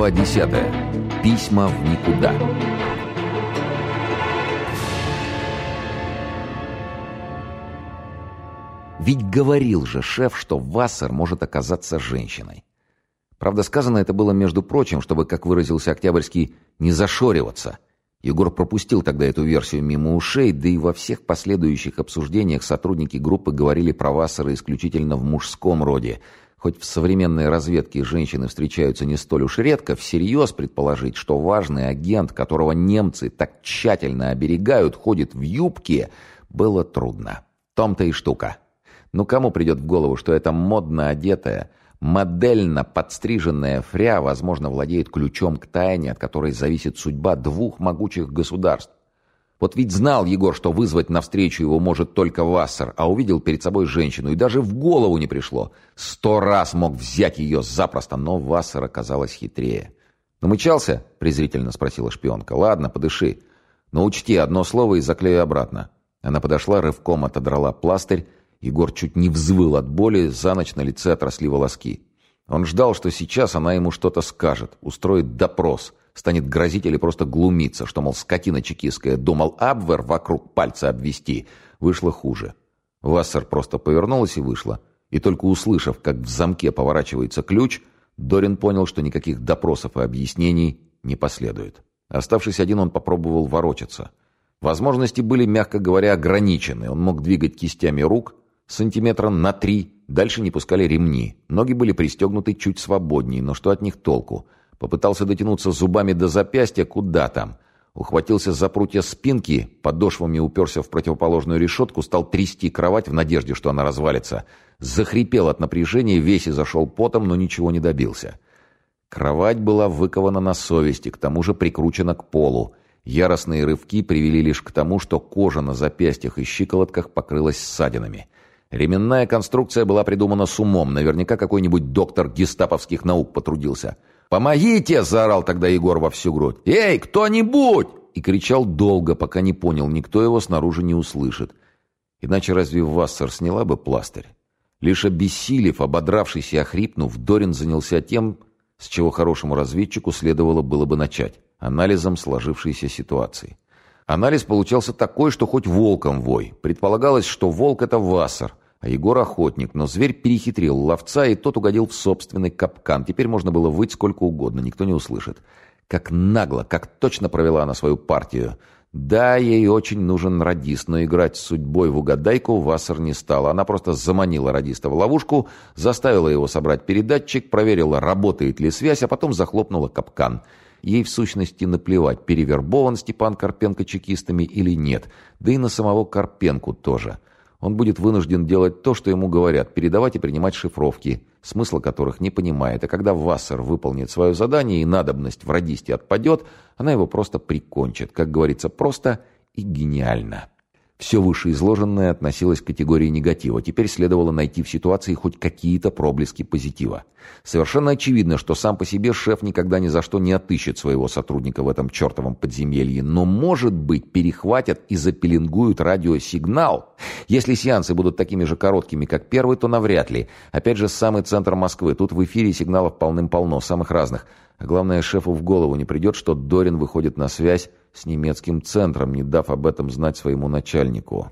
Глава 10. Письма в никуда. Ведь говорил же шеф, что Вассер может оказаться женщиной. Правда, сказано это было, между прочим, чтобы, как выразился Октябрьский, не зашориваться. Егор пропустил тогда эту версию мимо ушей, да и во всех последующих обсуждениях сотрудники группы говорили про Вассера исключительно в мужском роде – Хоть в современной разведке женщины встречаются не столь уж редко, всерьез предположить, что важный агент, которого немцы так тщательно оберегают, ходит в юбке, было трудно. Том-то и штука. Ну кому придет в голову, что эта модно одетая, модельно подстриженная фря, возможно, владеет ключом к тайне, от которой зависит судьба двух могучих государств? Вот ведь знал Егор, что вызвать навстречу его может только Вассер, а увидел перед собой женщину, и даже в голову не пришло. Сто раз мог взять ее запросто, но Вассер оказалась хитрее. «Намычался?» — презрительно спросила шпионка. «Ладно, подыши. Но учти одно слово и заклею обратно». Она подошла, рывком отодрала пластырь. Егор чуть не взвыл от боли, за ночь на лице отросли волоски. Он ждал, что сейчас она ему что-то скажет, устроит допрос — станет грозить или просто глумиться, что, мол, скотина чекистская, думал Абвер вокруг пальца обвести. Вышло хуже. Вассер просто повернулась и вышла. И только услышав, как в замке поворачивается ключ, Дорин понял, что никаких допросов и объяснений не последует. Оставшись один, он попробовал ворочаться. Возможности были, мягко говоря, ограничены. Он мог двигать кистями рук сантиметра на три, дальше не пускали ремни. Ноги были пристегнуты чуть свободнее, но что от них толку? Попытался дотянуться зубами до запястья, куда там. Ухватился за прутья спинки, подошвами уперся в противоположную решетку, стал трясти кровать в надежде, что она развалится. Захрипел от напряжения, весь и зашел потом, но ничего не добился. Кровать была выкована на совести, к тому же прикручена к полу. Яростные рывки привели лишь к тому, что кожа на запястьях и щиколотках покрылась ссадинами. Ременная конструкция была придумана с умом, наверняка какой-нибудь доктор гестаповских наук потрудился – «Помогите!» — заорал тогда Егор во всю грудь. «Эй, кто-нибудь!» И кричал долго, пока не понял, никто его снаружи не услышит. Иначе разве Вассер сняла бы пластырь? Лишь обессилев, ободравшись и охрипнув, Дорин занялся тем, с чего хорошему разведчику следовало было бы начать – анализом сложившейся ситуации. Анализ получался такой, что хоть волком вой. Предполагалось, что волк – это Вассер, а Егор охотник, но зверь перехитрил ловца, и тот угодил в собственный капкан. Теперь можно было выть сколько угодно, никто не услышит. Как нагло, как точно провела она свою партию. Да, ей очень нужен радист, но играть с судьбой в угадайку Вассер не стала. Она просто заманила радиста в ловушку, заставила его собрать передатчик, проверила, работает ли связь, а потом захлопнула капкан. Ей в сущности наплевать, перевербован Степан Карпенко чекистами или нет. Да и на самого Карпенку тоже. Он будет вынужден делать то, что ему говорят, передавать и принимать шифровки, смысла которых не понимает. А когда Вассер выполнит свое задание и надобность в радисте отпадет, она его просто прикончит. Как говорится, просто и гениально. Все вышеизложенное относилось к категории негатива. Теперь следовало найти в ситуации хоть какие-то проблески позитива. Совершенно очевидно, что сам по себе шеф никогда ни за что не отыщет своего сотрудника в этом чертовом подземелье. Но, может быть, перехватят и запеленгуют радиосигнал. Если сеансы будут такими же короткими, как первый, то навряд ли. Опять же, самый центр Москвы. Тут в эфире сигналов полным-полно, самых разных. А главное, шефу в голову не придет, что Дорин выходит на связь с немецким центром, не дав об этом знать своему начальнику.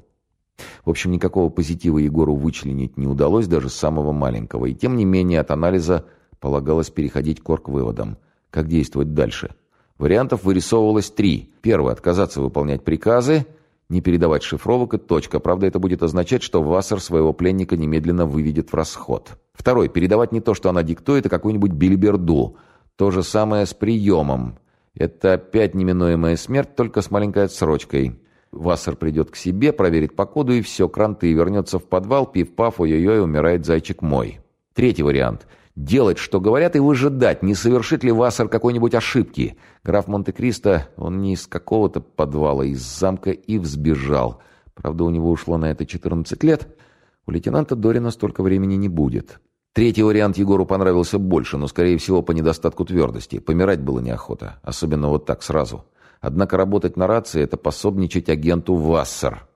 В общем, никакого позитива Егору вычленить не удалось, даже самого маленького. И тем не менее от анализа полагалось переходить к орг-выводам. Как действовать дальше? Вариантов вырисовывалось три. Первый – отказаться выполнять приказы, не передавать шифровок и точка. Правда, это будет означать, что Вассер своего пленника немедленно выведет в расход. Второй – передавать не то, что она диктует, а какую-нибудь билиберду. То же самое с приемом. Это опять неминуемая смерть, только с маленькой отсрочкой. Вассер придет к себе, проверит по коду и все, кранты, и вернется в подвал, пив-паф, ой-ой-ой, умирает зайчик мой. Третий вариант. Делать, что говорят, и выжидать, не совершит ли Вассер какой-нибудь ошибки. Граф Монте-Кристо, он не из какого-то подвала, из замка и взбежал. Правда, у него ушло на это 14 лет. У лейтенанта Дорина столько времени не будет. Третий вариант Егору понравился больше, но, скорее всего, по недостатку твердости. Помирать было неохота, особенно вот так сразу. Однако работать на рации – это пособничать агенту Вассер.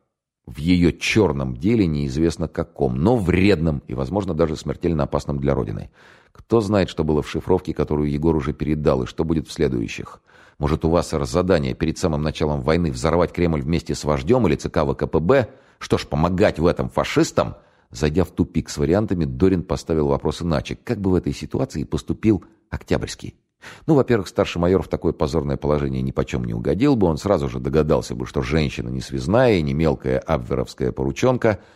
В ее черном деле неизвестно каком, но вредном и, возможно, даже смертельно опасном для Родины. Кто знает, что было в шифровке, которую Егор уже передал, и что будет в следующих. Может, у вас задание перед самым началом войны взорвать Кремль вместе с вождем или ЦК ВКПБ? Что ж, помогать в этом фашистам? Зайдя в тупик с вариантами, Дорин поставил вопрос иначе. Как бы в этой ситуации поступил Октябрьский? Ну, во-первых, старший майор в такое позорное положение ни почем не угодил бы. Он сразу же догадался бы, что женщина не связная и не мелкая абверовская порученка –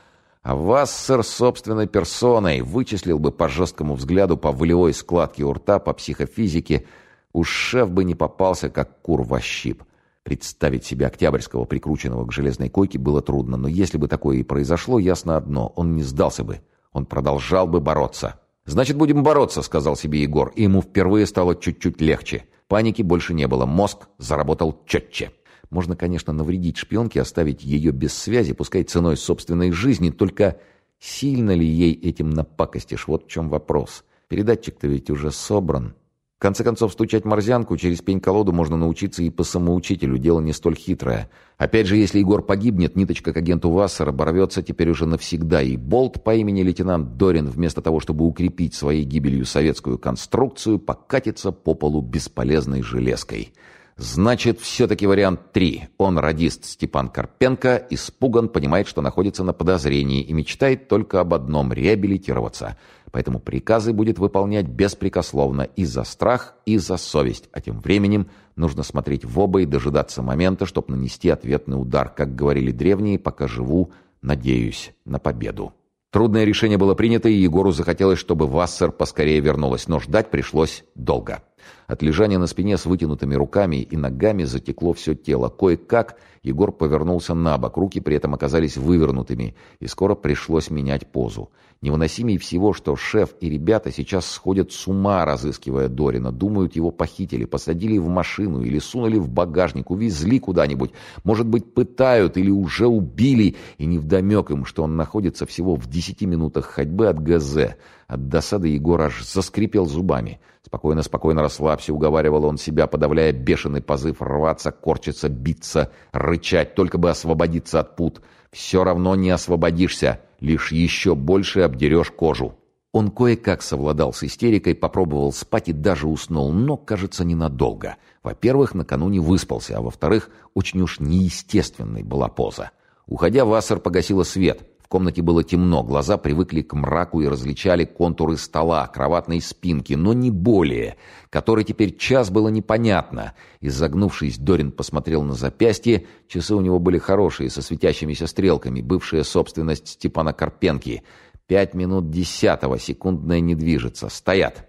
а вас, сэр, собственной персоной вычислил бы по жесткому взгляду, по волевой складке у рта, по психофизике. Уж шеф бы не попался, как кур во щип. Представить себе Октябрьского, прикрученного к железной койке, было трудно, но если бы такое и произошло, ясно одно, он не сдался бы. Он продолжал бы бороться. «Значит, будем бороться», — сказал себе Егор, и ему впервые стало чуть-чуть легче. Паники больше не было, мозг заработал четче. Можно, конечно, навредить шпионке, оставить ее без связи, пускай ценой собственной жизни, только сильно ли ей этим напакостишь? Вот в чем вопрос. Передатчик-то ведь уже собран. В конце концов, стучать морзянку через пень-колоду можно научиться и по самоучителю, дело не столь хитрое. Опять же, если Егор погибнет, ниточка к агенту Вассера оборвется теперь уже навсегда, и Болт по имени лейтенант Дорин, вместо того, чтобы укрепить своей гибелью советскую конструкцию, покатится по полу бесполезной железкой. Значит, все-таки вариант 3. Он радист Степан Карпенко, испуган, понимает, что находится на подозрении и мечтает только об одном – реабилитироваться. Поэтому приказы будет выполнять беспрекословно и за страх, и за совесть. А тем временем нужно смотреть в оба и дожидаться момента, чтобы нанести ответный удар. Как говорили древние, пока живу, надеюсь на победу. Трудное решение было принято, и Егору захотелось, чтобы Вассер поскорее вернулась, но ждать пришлось долго. От лежания на спине с вытянутыми руками и ногами затекло все тело. Кое-как Егор повернулся на бок, руки при этом оказались вывернутыми, и скоро пришлось менять позу. Невыносимее всего, что шеф и ребята сейчас сходят с ума, разыскивая Дорина. Думают, его похитили, посадили в машину или сунули в багажник, увезли куда-нибудь. Может быть, пытают или уже убили, и невдомек им, что он находится всего в десяти минутах ходьбы от ГЗ. От досады Егор аж заскрипел зубами. «Спокойно, спокойно расслабься», — уговаривал он себя, подавляя бешеный позыв рваться, корчиться, биться, рычать, только бы освободиться от пут. «Все равно не освободишься, лишь еще больше обдерешь кожу». Он кое-как совладал с истерикой, попробовал спать и даже уснул, но, кажется, ненадолго. Во-первых, накануне выспался, а во-вторых, очень уж неестественной была поза. Уходя, Вассер погасила свет. В комнате было темно, глаза привыкли к мраку и различали контуры стола, кроватной спинки, но не более, который теперь час было непонятно. Изогнувшись, Дорин посмотрел на запястье, часы у него были хорошие, со светящимися стрелками, бывшая собственность Степана Карпенки. Пять минут десятого, секундная не движется, стоят.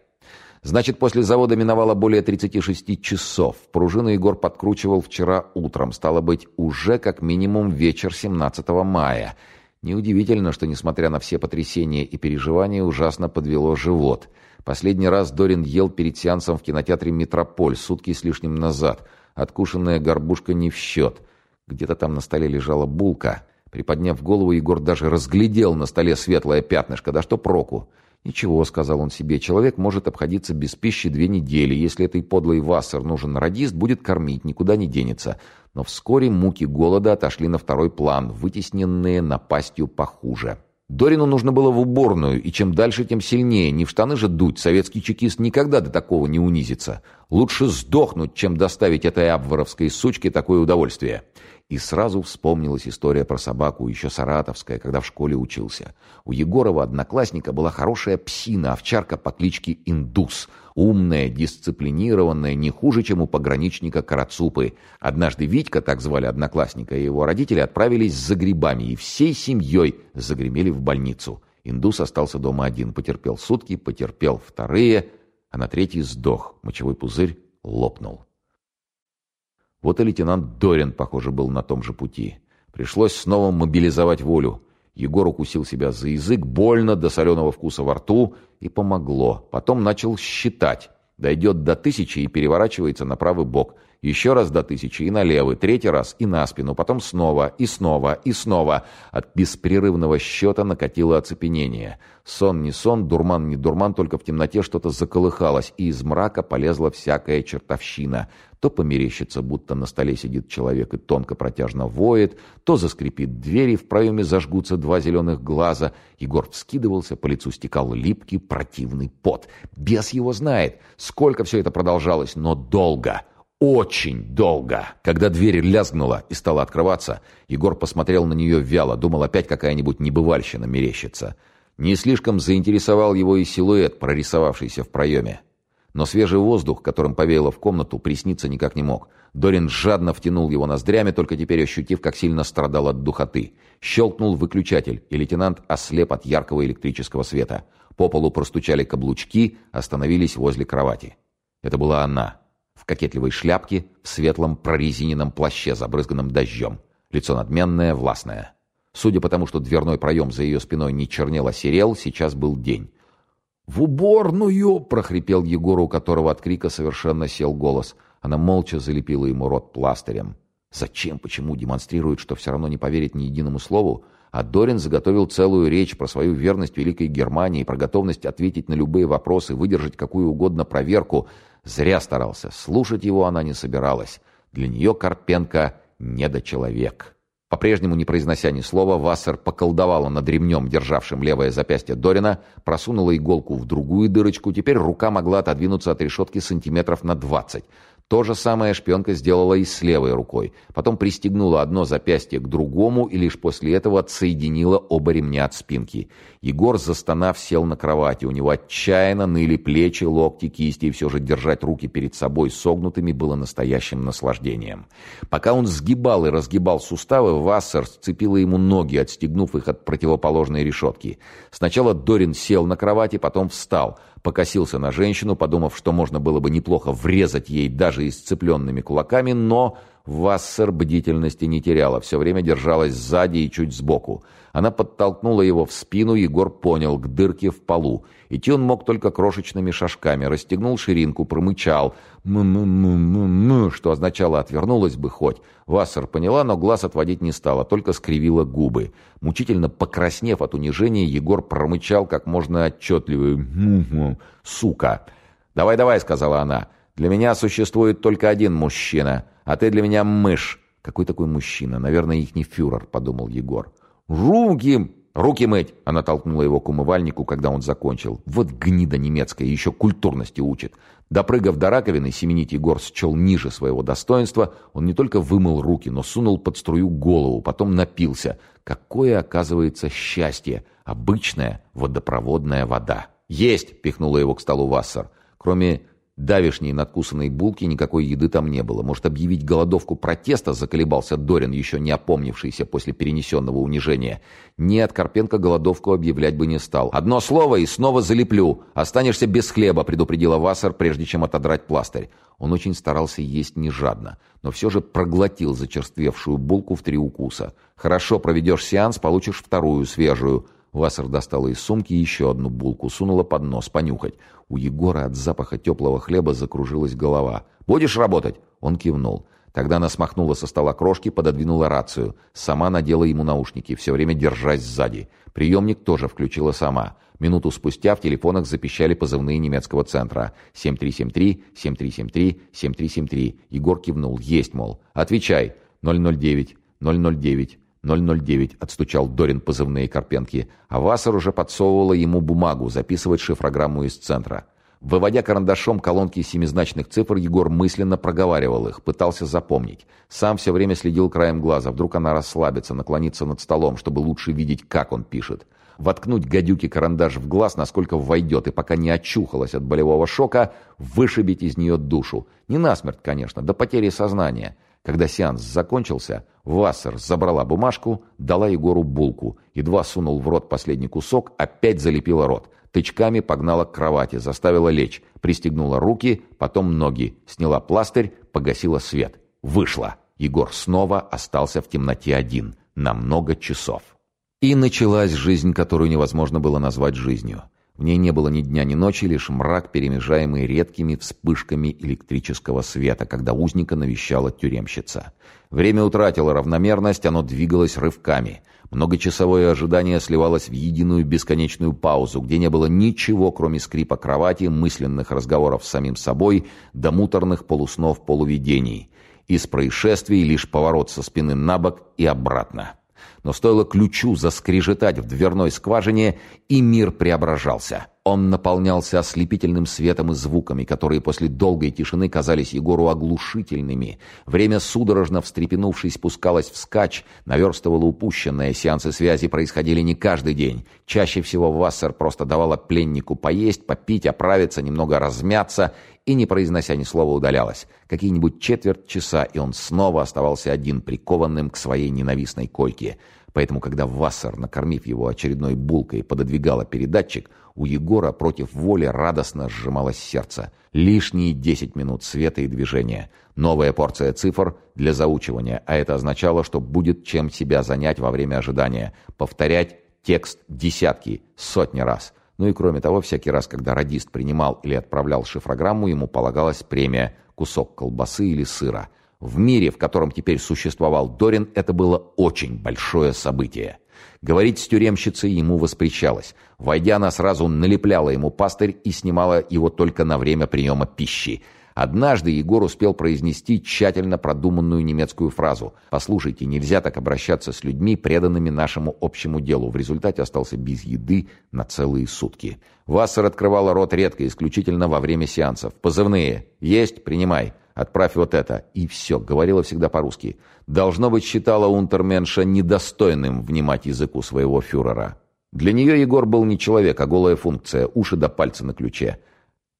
Значит, после завода миновало более 36 часов. Пружину Егор подкручивал вчера утром, стало быть, уже как минимум вечер 17 мая. Неудивительно, что, несмотря на все потрясения и переживания, ужасно подвело живот. Последний раз Дорин ел перед сеансом в кинотеатре «Метрополь» сутки с лишним назад. Откушенная горбушка не в счет. Где-то там на столе лежала булка. Приподняв голову, Егор даже разглядел на столе светлое пятнышко. Да что проку? «Ничего», — сказал он себе, — «человек может обходиться без пищи две недели. Если этой подлой вассер нужен радист, будет кормить, никуда не денется». Но вскоре муки голода отошли на второй план, вытесненные напастью похуже. Дорину нужно было в уборную, и чем дальше, тем сильнее. Не в штаны же дуть, советский чекист никогда до такого не унизится. Лучше сдохнуть, чем доставить этой абваровской сучке такое удовольствие. И сразу вспомнилась история про собаку, еще саратовская, когда в школе учился. У Егорова одноклассника была хорошая псина, овчарка по кличке Индус. Умная, дисциплинированная, не хуже, чем у пограничника Карацупы. Однажды Витька, так звали одноклассника, и его родители отправились за грибами, и всей семьей загремели в больницу. Индус остался дома один, потерпел сутки, потерпел вторые, а на третий сдох. Мочевой пузырь лопнул. Вот и лейтенант Дорин, похоже, был на том же пути. Пришлось снова мобилизовать волю. Егор укусил себя за язык, больно, до соленого вкуса во рту, и помогло. Потом начал считать. Дойдет до тысячи и переворачивается на правый бок. Еще раз до тысячи и на левый, третий раз и на спину, потом снова, и снова, и снова. От беспрерывного счета накатило оцепенение. Сон не сон, дурман не дурман, только в темноте что-то заколыхалось, и из мрака полезла всякая чертовщина. То померещится, будто на столе сидит человек и тонко протяжно воет, то заскрипит дверь, и в проеме зажгутся два зеленых глаза. Егор вскидывался, по лицу стекал липкий противный пот. Бес его знает, сколько все это продолжалось, но долго. Очень долго. Когда дверь лязгнула и стала открываться, Егор посмотрел на нее вяло, думал опять какая-нибудь небывальщина мерещится. Не слишком заинтересовал его и силуэт, прорисовавшийся в проеме. Но свежий воздух, которым повеяло в комнату, присниться никак не мог. Дорин жадно втянул его ноздрями, только теперь ощутив, как сильно страдал от духоты. Щелкнул выключатель, и лейтенант ослеп от яркого электрического света. По полу простучали каблучки, остановились возле кровати. Это была она. Кокетливой шляпке, в светлом прорезиненном плаще, забрызганном дождем. Лицо надменное, властное. Судя по тому, что дверной проем за ее спиной не чернел, а серел, сейчас был день. «В уборную!» — прохрипел Егор, у которого от крика совершенно сел голос. Она молча залепила ему рот пластырем. Зачем, почему демонстрирует, что все равно не поверит ни единому слову? А Дорин заготовил целую речь про свою верность Великой Германии, про готовность ответить на любые вопросы, выдержать какую угодно проверку. Зря старался. Слушать его она не собиралась. Для нее Карпенко — недочеловек. По-прежнему, не произнося ни слова, Вассер поколдовала над ремнем, державшим левое запястье Дорина, просунула иголку в другую дырочку, теперь рука могла отодвинуться от решетки сантиметров на двадцать. То же самое шпионка сделала и с левой рукой. Потом пристегнула одно запястье к другому и лишь после этого отсоединила оба ремня от спинки. Егор, застонав, сел на кровати. У него отчаянно ныли плечи, локти, кисти, и все же держать руки перед собой согнутыми было настоящим наслаждением. Пока он сгибал и разгибал суставы, Вассер сцепила ему ноги, отстегнув их от противоположной решетки. Сначала Дорин сел на кровати, потом встал — покосился на женщину, подумав, что можно было бы неплохо врезать ей даже исцепленными кулаками, но Вассер бдительности не теряла, все время держалась сзади и чуть сбоку. Она подтолкнула его в спину, Егор понял, к дырке в полу. Идти он мог только крошечными шажками, расстегнул ширинку, промычал «м-м-м-м-м», что означало «отвернулась бы хоть». Вассер поняла, но глаз отводить не стала, только скривила губы. Мучительно покраснев от унижения, Егор промычал как можно отчетливее «м-м-м, сука». «Давай-давай», — сказала она, — «для меня существует только один мужчина». А ты для меня мышь. Какой такой мужчина? Наверное, их не фюрер, подумал Егор. Руки! Руки мыть! Она толкнула его к умывальнику, когда он закончил. Вот гнида немецкая, еще культурности учит. Допрыгав до раковины, семенить Егор счел ниже своего достоинства. Он не только вымыл руки, но сунул под струю голову, потом напился. Какое, оказывается, счастье! Обычная водопроводная вода. «Есть!» — пихнула его к столу Вассер. Кроме Давишней надкусанной булки никакой еды там не было. Может, объявить голодовку протеста, заколебался Дорин, еще не опомнившийся после перенесенного унижения. Нет, Карпенко голодовку объявлять бы не стал. «Одно слово и снова залеплю. Останешься без хлеба», — предупредила Вассер, прежде чем отодрать пластырь. Он очень старался есть не жадно, но все же проглотил зачерствевшую булку в три укуса. «Хорошо проведешь сеанс, получишь вторую, свежую». Вассер достала из сумки еще одну булку, сунула под нос понюхать. У Егора от запаха теплого хлеба закружилась голова. «Будешь работать?» Он кивнул. Тогда она смахнула со стола крошки, пододвинула рацию. Сама надела ему наушники, все время держась сзади. Приемник тоже включила сама. Минуту спустя в телефонах запищали позывные немецкого центра. 7373, 7373, 7373. Егор кивнул. «Есть, мол». «Отвечай». 009, 009. «009», — отстучал Дорин позывные Карпенки, а Вассер уже подсовывала ему бумагу, записывать шифрограмму из центра. Выводя карандашом колонки семизначных цифр, Егор мысленно проговаривал их, пытался запомнить. Сам все время следил краем глаза, вдруг она расслабится, наклонится над столом, чтобы лучше видеть, как он пишет. Воткнуть гадюки карандаш в глаз, насколько войдет, и пока не очухалась от болевого шока, вышибить из нее душу. Не насмерть, конечно, до потери сознания. Когда сеанс закончился, Вассер забрала бумажку, дала Егору булку. Едва сунул в рот последний кусок, опять залепила рот. Тычками погнала к кровати, заставила лечь. Пристегнула руки, потом ноги. Сняла пластырь, погасила свет. Вышла. Егор снова остался в темноте один. На много часов. И началась жизнь, которую невозможно было назвать жизнью. В ней не было ни дня, ни ночи, лишь мрак, перемежаемый редкими вспышками электрического света, когда узника навещала тюремщица. Время утратило равномерность, оно двигалось рывками. Многочасовое ожидание сливалось в единую бесконечную паузу, где не было ничего, кроме скрипа кровати, мысленных разговоров с самим собой, до муторных полуснов полувидений. Из происшествий лишь поворот со спины на бок и обратно. Но стоило ключу заскрежетать в дверной скважине, и мир преображался. Он наполнялся ослепительным светом и звуками, которые после долгой тишины казались Егору оглушительными. Время, судорожно встрепенувшись, спускалось вскачь, наверстывало упущенное. Сеансы связи происходили не каждый день. Чаще всего Вассер просто давала пленнику поесть, попить, оправиться, немного размяться и, не произнося ни слова, удалялась. Какие-нибудь четверть часа, и он снова оставался один, прикованным к своей ненавистной койке. Поэтому, когда Вассер, накормив его очередной булкой, пододвигала передатчик, у Егора против воли радостно сжималось сердце. Лишние десять минут света и движения. Новая порция цифр для заучивания, а это означало, что будет чем себя занять во время ожидания. Повторять текст десятки, сотни раз. Ну и кроме того, всякий раз, когда радист принимал или отправлял шифрограмму, ему полагалась премия «кусок колбасы или сыра». В мире, в котором теперь существовал Дорин, это было очень большое событие. Говорить с тюремщицей ему воспрещалось. Войдя, она сразу налепляла ему пастырь и снимала его только на время приема пищи – Однажды Егор успел произнести тщательно продуманную немецкую фразу «Послушайте, нельзя так обращаться с людьми, преданными нашему общему делу». В результате остался без еды на целые сутки. Вассер открывала рот редко, исключительно во время сеансов. «Позывные. Есть? Принимай. Отправь вот это». И все. Говорила всегда по-русски. Должно быть, считала унтерменша недостойным внимать языку своего фюрера. Для нее Егор был не человек, а голая функция, уши до пальца на ключе.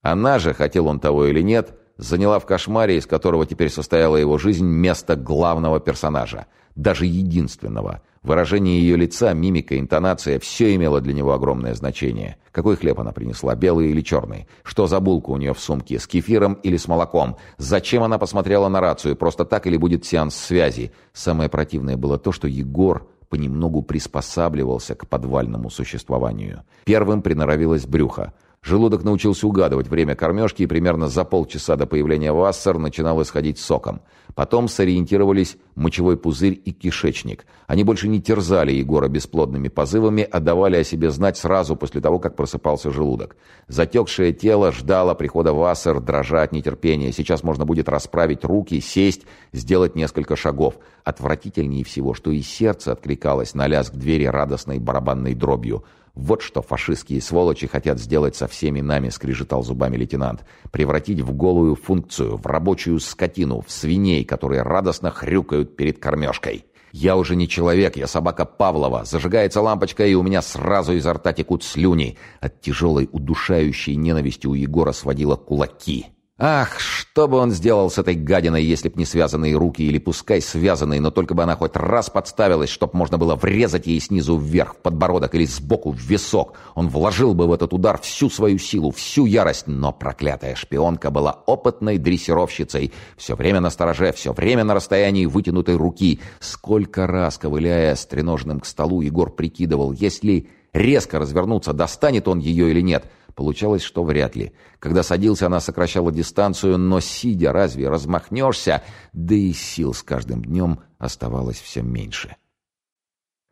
Она же, хотел он того или нет, заняла в кошмаре, из которого теперь состояла его жизнь, место главного персонажа, даже единственного. Выражение ее лица, мимика, интонация – все имело для него огромное значение. Какой хлеб она принесла, белый или черный? Что за булка у нее в сумке, с кефиром или с молоком? Зачем она посмотрела на рацию, просто так или будет сеанс связи? Самое противное было то, что Егор понемногу приспосабливался к подвальному существованию. Первым приноровилось брюхо – Желудок научился угадывать время кормежки, и примерно за полчаса до появления Вассер начинал исходить соком. Потом сориентировались мочевой пузырь и кишечник. Они больше не терзали Егора бесплодными позывами, а давали о себе знать сразу после того, как просыпался желудок. Затекшее тело ждало прихода Вассер, дрожа от нетерпения. Сейчас можно будет расправить руки, сесть, сделать несколько шагов. Отвратительнее всего, что и сердце откликалось на лязг двери радостной барабанной дробью. «Вот что фашистские сволочи хотят сделать со всеми нами», — скрежетал зубами лейтенант. «Превратить в голую функцию, в рабочую скотину, в свиней, которые радостно хрюкают перед кормежкой». «Я уже не человек, я собака Павлова. Зажигается лампочка, и у меня сразу изо рта текут слюни». От тяжелой удушающей ненависти у Егора сводила кулаки. Ах, что бы он сделал с этой гадиной, если б не связанные руки, или пускай связанные, но только бы она хоть раз подставилась, чтоб можно было врезать ей снизу вверх в подбородок или сбоку в висок. Он вложил бы в этот удар всю свою силу, всю ярость, но проклятая шпионка была опытной дрессировщицей, все время на стороже, все время на расстоянии вытянутой руки. Сколько раз, ковыляя стреножным к столу, Егор прикидывал, если резко развернуться, достанет он ее или нет — Получалось, что вряд ли. Когда садился, она сокращала дистанцию, но, сидя, разве размахнешься? Да и сил с каждым днем оставалось все меньше.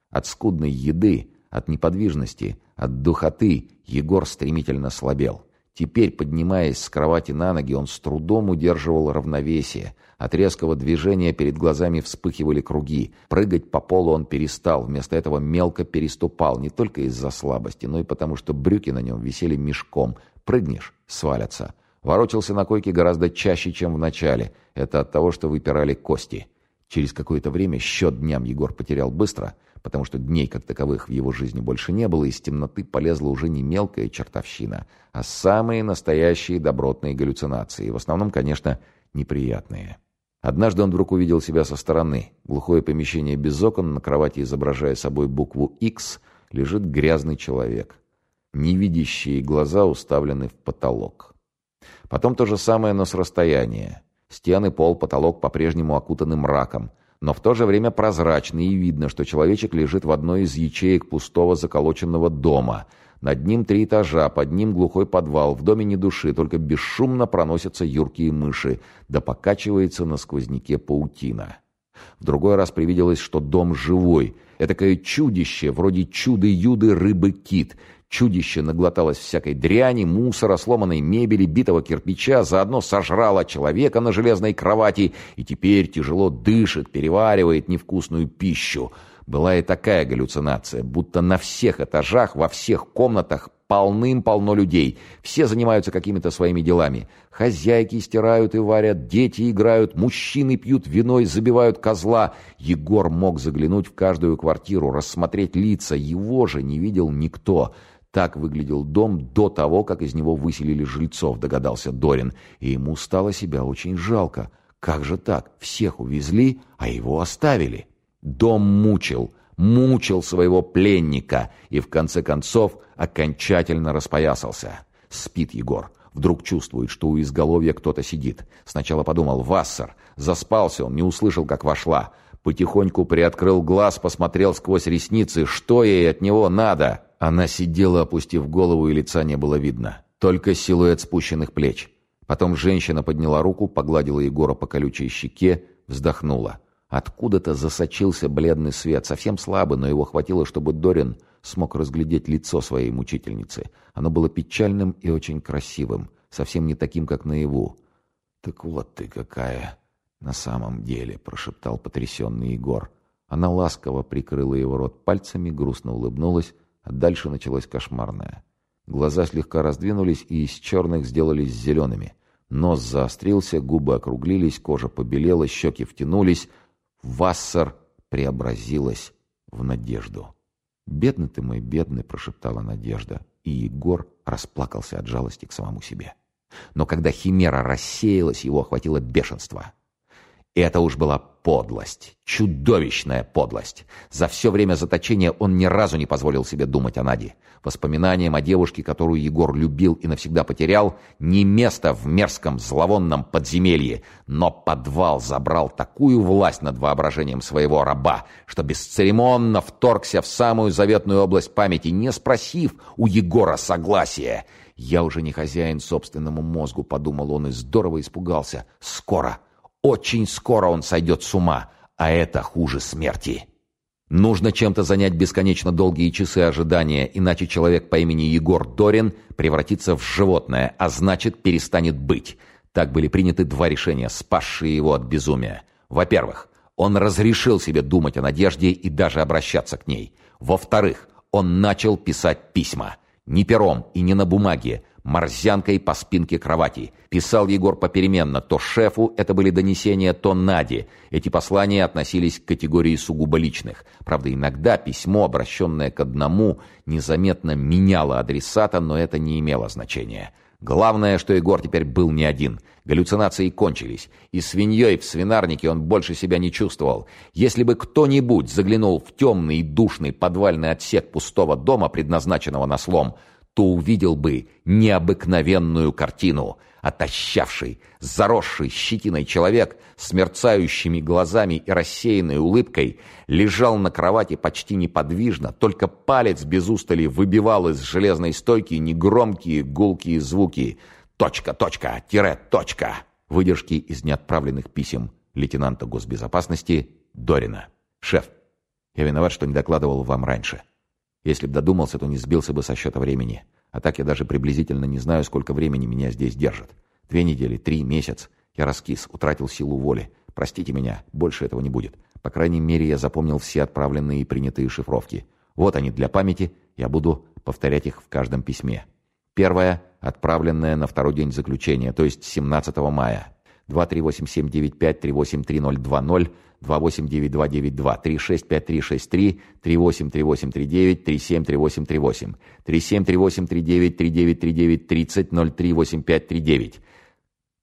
От скудной еды, от неподвижности, от духоты Егор стремительно слабел. Теперь, поднимаясь с кровати на ноги, он с трудом удерживал равновесие. От резкого движения перед глазами вспыхивали круги. Прыгать по полу он перестал, вместо этого мелко переступал, не только из-за слабости, но и потому, что брюки на нем висели мешком. Прыгнешь — свалятся. Ворочался на койке гораздо чаще, чем в начале. Это от того, что выпирали кости. Через какое-то время счет дням Егор потерял быстро — потому что дней как таковых в его жизни больше не было, из темноты полезла уже не мелкая чертовщина, а самые настоящие добротные галлюцинации, в основном, конечно, неприятные. Однажды он вдруг увидел себя со стороны. Глухое помещение без окон, на кровати, изображая собой букву X, лежит грязный человек. Невидящие глаза уставлены в потолок. Потом то же самое, но с расстояния. Стены, пол, потолок по-прежнему окутаны мраком – но в то же время прозрачный, и видно, что человечек лежит в одной из ячеек пустого заколоченного дома. Над ним три этажа, под ним глухой подвал, в доме ни души, только бесшумно проносятся юркие мыши, да покачивается на сквозняке паутина. В другой раз привиделось, что дом живой. Этакое чудище, вроде чудо-юды рыбы-кит. Чудище наглоталось всякой дряни, мусора, сломанной мебели, битого кирпича, заодно сожрало человека на железной кровати и теперь тяжело дышит, переваривает невкусную пищу. Была и такая галлюцинация, будто на всех этажах, во всех комнатах полным-полно людей. Все занимаются какими-то своими делами. Хозяйки стирают и варят, дети играют, мужчины пьют вино и забивают козла. Егор мог заглянуть в каждую квартиру, рассмотреть лица. Его же не видел никто. Так выглядел дом до того, как из него выселили жильцов, догадался Дорин. И ему стало себя очень жалко. Как же так? Всех увезли, а его оставили. Дом мучил, мучил своего пленника и в конце концов окончательно распоясался. Спит Егор. Вдруг чувствует, что у изголовья кто-то сидит. Сначала подумал «Вассер». Заспался он, не услышал, как вошла. Потихоньку приоткрыл глаз, посмотрел сквозь ресницы. Что ей от него надо? Она сидела, опустив голову, и лица не было видно. Только силуэт спущенных плеч. Потом женщина подняла руку, погладила Егора по колючей щеке, вздохнула. Откуда-то засочился бледный свет, совсем слабый, но его хватило, чтобы Дорин смог разглядеть лицо своей мучительницы. Оно было печальным и очень красивым, совсем не таким, как наяву. «Так вот ты какая на самом деле!» — прошептал потрясенный Егор. Она ласково прикрыла его рот пальцами, грустно улыбнулась, а дальше началось кошмарное. Глаза слегка раздвинулись и из черных сделались зелеными. Нос заострился, губы округлились, кожа побелела, щеки втянулись — Вассер преобразилась в Надежду. «Бедный ты мой, бедный!» — прошептала Надежда, и Егор расплакался от жалости к самому себе. Но когда химера рассеялась, его охватило бешенство — это уж была подлость, чудовищная подлость. За все время заточения он ни разу не позволил себе думать о Наде. Воспоминаниям о девушке, которую Егор любил и навсегда потерял, не место в мерзком зловонном подземелье, но подвал забрал такую власть над воображением своего раба, что бесцеремонно вторгся в самую заветную область памяти, не спросив у Егора согласия. «Я уже не хозяин собственному мозгу», — подумал он и здорово испугался. «Скоро, очень скоро он сойдет с ума, а это хуже смерти. Нужно чем-то занять бесконечно долгие часы ожидания, иначе человек по имени Егор Дорин превратится в животное, а значит перестанет быть. Так были приняты два решения, спасшие его от безумия. Во-первых, он разрешил себе думать о надежде и даже обращаться к ней. Во-вторых, он начал писать письма. Не пером и не на бумаге, морзянкой по спинке кровати. Писал Егор попеременно. То шефу это были донесения, то Наде. Эти послания относились к категории сугубо личных. Правда, иногда письмо, обращенное к одному, незаметно меняло адресата, но это не имело значения. Главное, что Егор теперь был не один. Галлюцинации кончились. И свиньей в свинарнике он больше себя не чувствовал. Если бы кто-нибудь заглянул в темный и душный подвальный отсек пустого дома, предназначенного на слом, то увидел бы необыкновенную картину. Отощавший, заросший щетиной человек с мерцающими глазами и рассеянной улыбкой лежал на кровати почти неподвижно, только палец без устали выбивал из железной стойки негромкие гулкие звуки. «Точка, точка, тире, точка!» Выдержки из неотправленных писем лейтенанта госбезопасности Дорина. «Шеф, я виноват, что не докладывал вам раньше». Если б додумался, то не сбился бы со счета времени. А так я даже приблизительно не знаю, сколько времени меня здесь держат. Две недели, три, месяц. Я раскис, утратил силу воли. Простите меня, больше этого не будет. По крайней мере, я запомнил все отправленные и принятые шифровки. Вот они для памяти, я буду повторять их в каждом письме. Первое, отправленное на второй день заключения, то есть 17 мая. 2387953832020 2892292, 365363, 383839, 373838, 373839, 3939, 30 038539,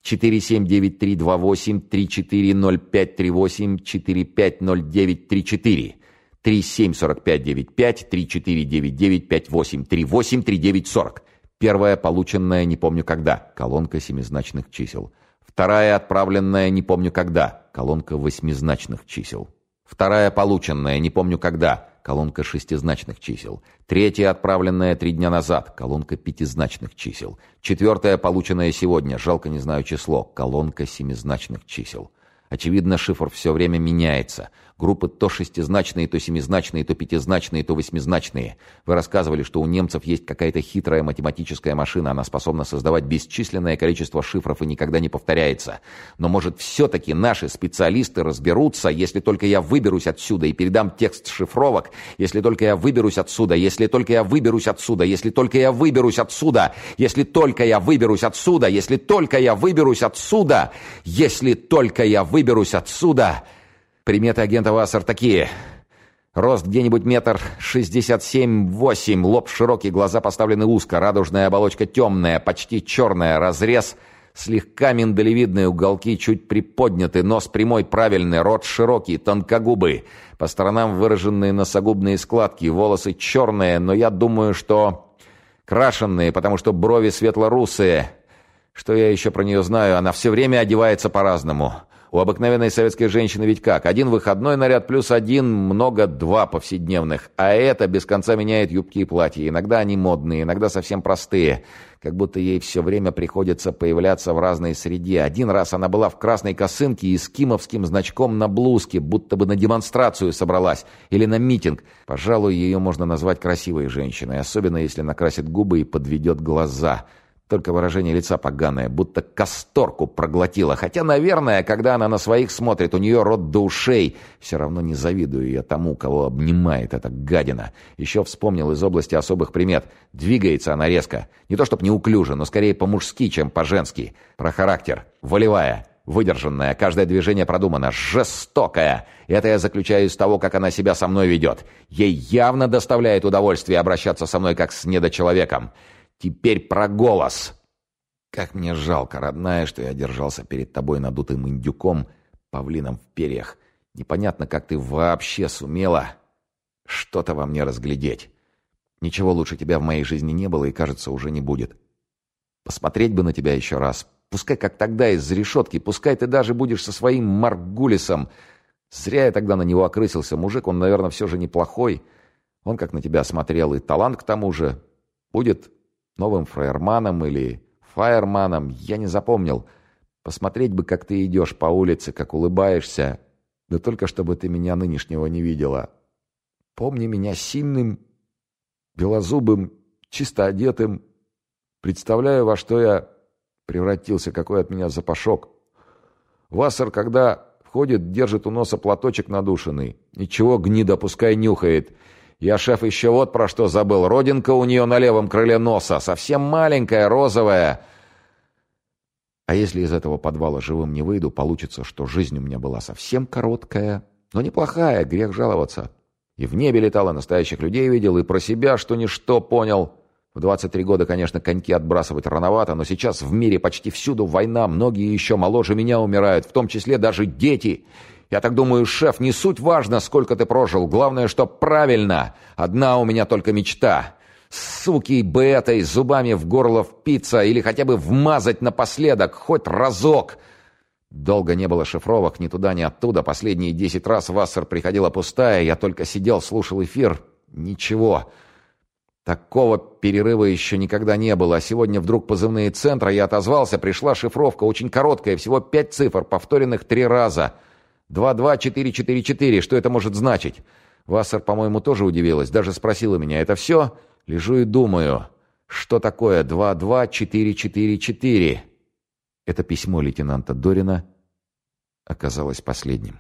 479328, 340538, 450934, 374595, 349958, 383940. Первая, полученная не помню когда, колонка семизначных чисел. Вторая, отправленная не помню когда, колонка восьмизначных чисел. Вторая, полученная не помню когда, колонка шестизначных чисел. Третья, отправленная три дня назад, колонка пятизначных чисел. Четвертая, полученная сегодня, жалко не знаю число, колонка семизначных чисел. Очевидно, шифр все время меняется. Группы то шестизначные, то семизначные, то пятизначные, то восьмизначные. Вы рассказывали, что у немцев есть какая-то хитрая математическая машина. Она способна создавать бесчисленное количество шифров и никогда не повторяется. Но может все-таки наши специалисты разберутся, если только я выберусь отсюда и передам текст шифровок, если только я выберусь отсюда, если только я выберусь отсюда, если только я выберусь отсюда, если только я выберусь отсюда, если только я выберусь отсюда, если только я выберусь отсюда... Приметы агента Вассер такие. Рост где-нибудь метр шестьдесят семь-восемь, лоб широкий, глаза поставлены узко, радужная оболочка темная, почти черная, разрез слегка миндалевидные, уголки чуть приподняты, нос прямой, правильный, рот широкий, тонкогубый, по сторонам выраженные носогубные складки, волосы черные, но я думаю, что крашенные, потому что брови светло-русые. Что я еще про нее знаю? Она все время одевается по-разному. У обыкновенной советской женщины ведь как? Один выходной наряд плюс один, много два повседневных. А это без конца меняет юбки и платья. Иногда они модные, иногда совсем простые. Как будто ей все время приходится появляться в разной среде. Один раз она была в красной косынке и с кимовским значком на блузке, будто бы на демонстрацию собралась. Или на митинг. Пожалуй, ее можно назвать красивой женщиной. Особенно, если накрасит губы и подведет глаза. Только выражение лица поганое, будто касторку проглотила. Хотя, наверное, когда она на своих смотрит, у нее рот до ушей. Все равно не завидую я тому, кого обнимает эта гадина. Еще вспомнил из области особых примет. Двигается она резко. Не то чтоб неуклюже, но скорее по-мужски, чем по-женски. Про характер. Волевая. Выдержанная, каждое движение продумано, жестокая. Это я заключаю из того, как она себя со мной ведет. Ей явно доставляет удовольствие обращаться со мной как с недочеловеком. Теперь про голос. Как мне жалко, родная, что я держался перед тобой надутым индюком, павлином в перьях. Непонятно, как ты вообще сумела что-то во мне разглядеть. Ничего лучше тебя в моей жизни не было и, кажется, уже не будет. Посмотреть бы на тебя еще раз. Пускай как тогда из-за решетки, пускай ты даже будешь со своим Маргулисом. Зря я тогда на него окрысился. Мужик, он, наверное, все же неплохой. Он как на тебя смотрел, и талант к тому же. Будет Новым фраерманом или фаерманом, я не запомнил. Посмотреть бы, как ты идешь по улице, как улыбаешься. Да только чтобы ты меня нынешнего не видела. Помни меня сильным, белозубым, чисто одетым. Представляю, во что я превратился, какой от меня запашок. Вассер, когда входит, держит у носа платочек надушенный. Ничего, гнида, пускай нюхает. Я, шеф, еще вот про что забыл. Родинка у нее на левом крыле носа, совсем маленькая, розовая. А если из этого подвала живым не выйду, получится, что жизнь у меня была совсем короткая, но неплохая, грех жаловаться. И в небе летало, настоящих людей видел, и про себя что ничто понял. В 23 года, конечно, коньки отбрасывать рановато, но сейчас в мире почти всюду война, многие еще моложе меня умирают, в том числе даже дети. Я так думаю, шеф, не суть важно, сколько ты прожил. Главное, что правильно. Одна у меня только мечта. Суки бы этой зубами в горло впиться или хотя бы вмазать напоследок, хоть разок. Долго не было шифровок ни туда, ни оттуда. Последние десять раз Вассер приходила пустая. Я только сидел, слушал эфир. Ничего. Такого перерыва еще никогда не было. А сегодня вдруг позывные центра. Я отозвался, пришла шифровка, очень короткая, всего пять цифр, повторенных три раза. «Два-два-четыре-четыре-четыре. Что это может значить?» Вассер, по-моему, тоже удивилась. Даже спросила меня. «Это все?» Лежу и думаю. «Что такое два-два-четыре-четыре-четыре?» Это письмо лейтенанта Дорина оказалось последним.